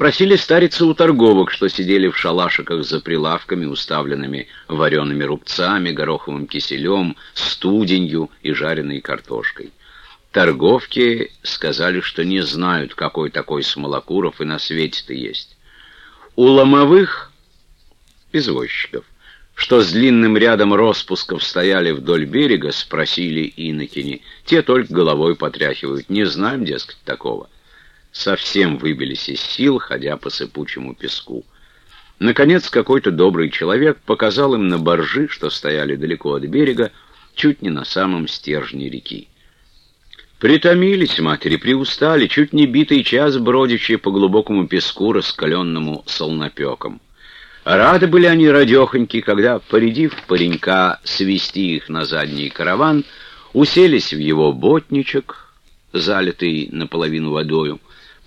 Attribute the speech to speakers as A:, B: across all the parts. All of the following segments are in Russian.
A: Спросили старицы у торговок, что сидели в шалашиках за прилавками, уставленными вареными рубцами, гороховым киселем, студенью и жареной картошкой. Торговки сказали, что не знают, какой такой Смолокуров и на свете-то есть. У ломовых извозчиков, что с длинным рядом распусков стояли вдоль берега, спросили инокини. Те только головой потряхивают. Не знаем, дескать, такого совсем выбились из сил, ходя по сыпучему песку. Наконец, какой-то добрый человек показал им на боржи, что стояли далеко от берега, чуть не на самом стержне реки. Притомились матери, приустали, чуть не битый час бродячие по глубокому песку, раскаленному солнопеком. Рады были они радехоньки, когда, порядив паренька свести их на задний караван, уселись в его ботничек, залитый наполовину водою,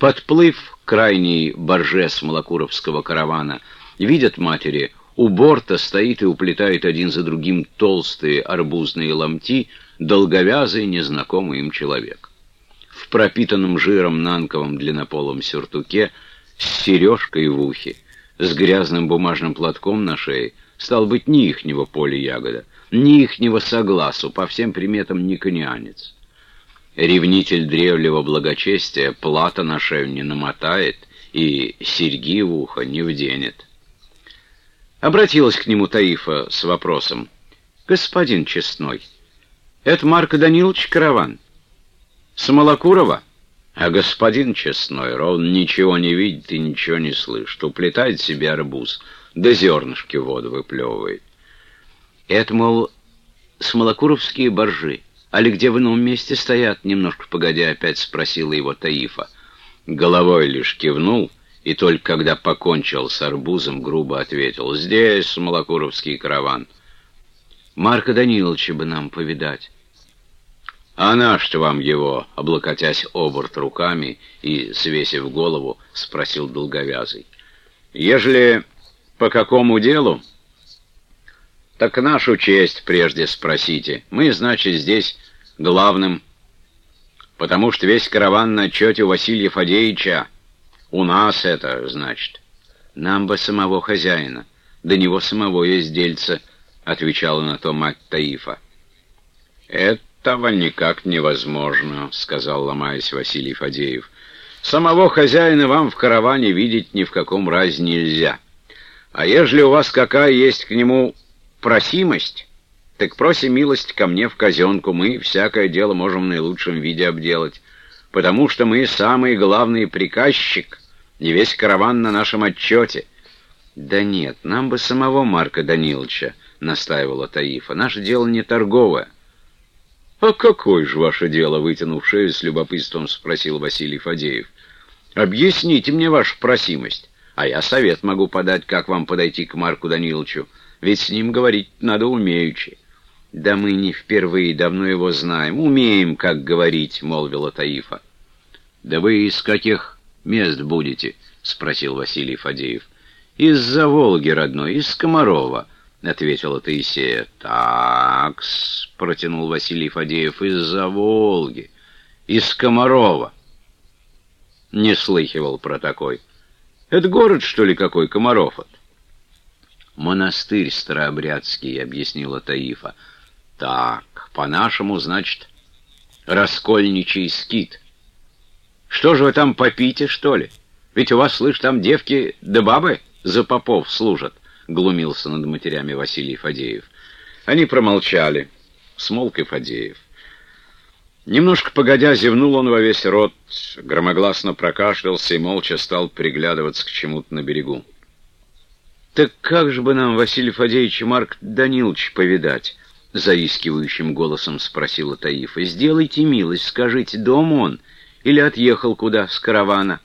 A: Подплыв к крайней борже Смолокуровского каравана, видят матери, у борта стоит и уплетает один за другим толстые арбузные ломти долговязый незнакомый им человек. В пропитанном жиром нанковом длиннополом сюртуке с сережкой в ухе, с грязным бумажным платком на шее, стал быть, ни ихнего поля ягода, ни ихнего согласу, по всем приметам никонианец. Ревнитель древнего благочестия плата на шею не намотает и серьги в ухо не вденет. Обратилась к нему Таифа с вопросом. «Господин Честной, это Марко Данилович Караван? Самолокурова?» А господин Честной ровно ничего не видит и ничего не слышит. Уплетает себе арбуз, да зернышки воду выплевывает. Это, мол, смолокуровские боржи. «Али где в ином месте стоят?» — немножко погодя опять спросила его Таифа. Головой лишь кивнул, и только когда покончил с арбузом, грубо ответил. «Здесь Малокуровский караван». «Марка Даниловича бы нам повидать». «А на что вам его?» — облокотясь оборт руками и свесив голову, спросил долговязый. «Ежели по какому делу?» «Так нашу честь прежде спросите. Мы, значит, здесь главным, потому что весь караван на отчете у Василия Фадеевича. У нас это, значит. Нам бы самого хозяина, до него самого есть дельце, — отвечала на то мать Таифа. «Этого никак невозможно», — сказал, ломаясь Василий Фадеев. «Самого хозяина вам в караване видеть ни в каком разе нельзя. А ежели у вас какая есть к нему просимость, так просим милость ко мне в казенку, мы всякое дело можем в наилучшем виде обделать, потому что мы самый главный приказчик, и весь караван на нашем отчете». «Да нет, нам бы самого Марка Даниловича», — настаивала Таифа. «Наше дело не торговое». «А какое же ваше дело?» — вытянув шею с любопытством спросил Василий Фадеев. «Объясните мне вашу просимость, а я совет могу подать, как вам подойти к Марку Даниловичу, ведь с ним говорить надо умеючи». «Да мы не впервые, давно его знаем, умеем, как говорить», — молвила Таифа. «Да вы из каких мест будете?» — спросил Василий Фадеев. «Из-за Волги, родной, из Комарова», — ответила Таисея. «Так-с», — протянул Василий Фадеев, — «из-за Волги, из Комарова». Не слыхивал про такой. «Это город, что ли, какой, Комаров? «Монастырь старообрядский», — объяснила Таифа. Так, по-нашему, значит, раскольничий скит. Что же вы там попите, что ли? Ведь у вас, слышь, там девки да бабы за попов служат, глумился над матерями Василий Фадеев. Они промолчали. Смолк и Фадеев. Немножко погодя, зевнул он во весь рот, громогласно прокашлялся и молча стал приглядываться к чему-то на берегу. «Так как же бы нам, Василий Фадеевич Марк Данилович, повидать?» — заискивающим голосом спросила Таифа. «Сделайте милость, скажите, дом он или отъехал куда с каравана?»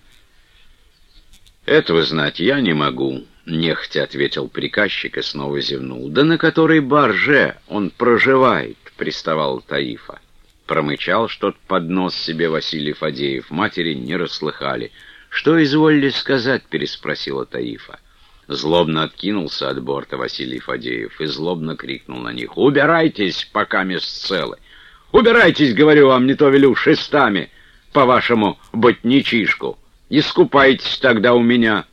A: «Этого знать я не могу», — нехотя ответил приказчик и снова зевнул. «Да на которой барже он проживает?» — приставал Таифа. Промычал что-то под нос себе Василий Фадеев. Матери не расслыхали. «Что изволили сказать?» — переспросила Таифа. Злобно откинулся от борта Василий Фадеев и злобно крикнул на них. «Убирайтесь, пока целы! Убирайтесь, говорю вам, не то велю шестами по вашему ботничишку!» Искупайтесь тогда у меня.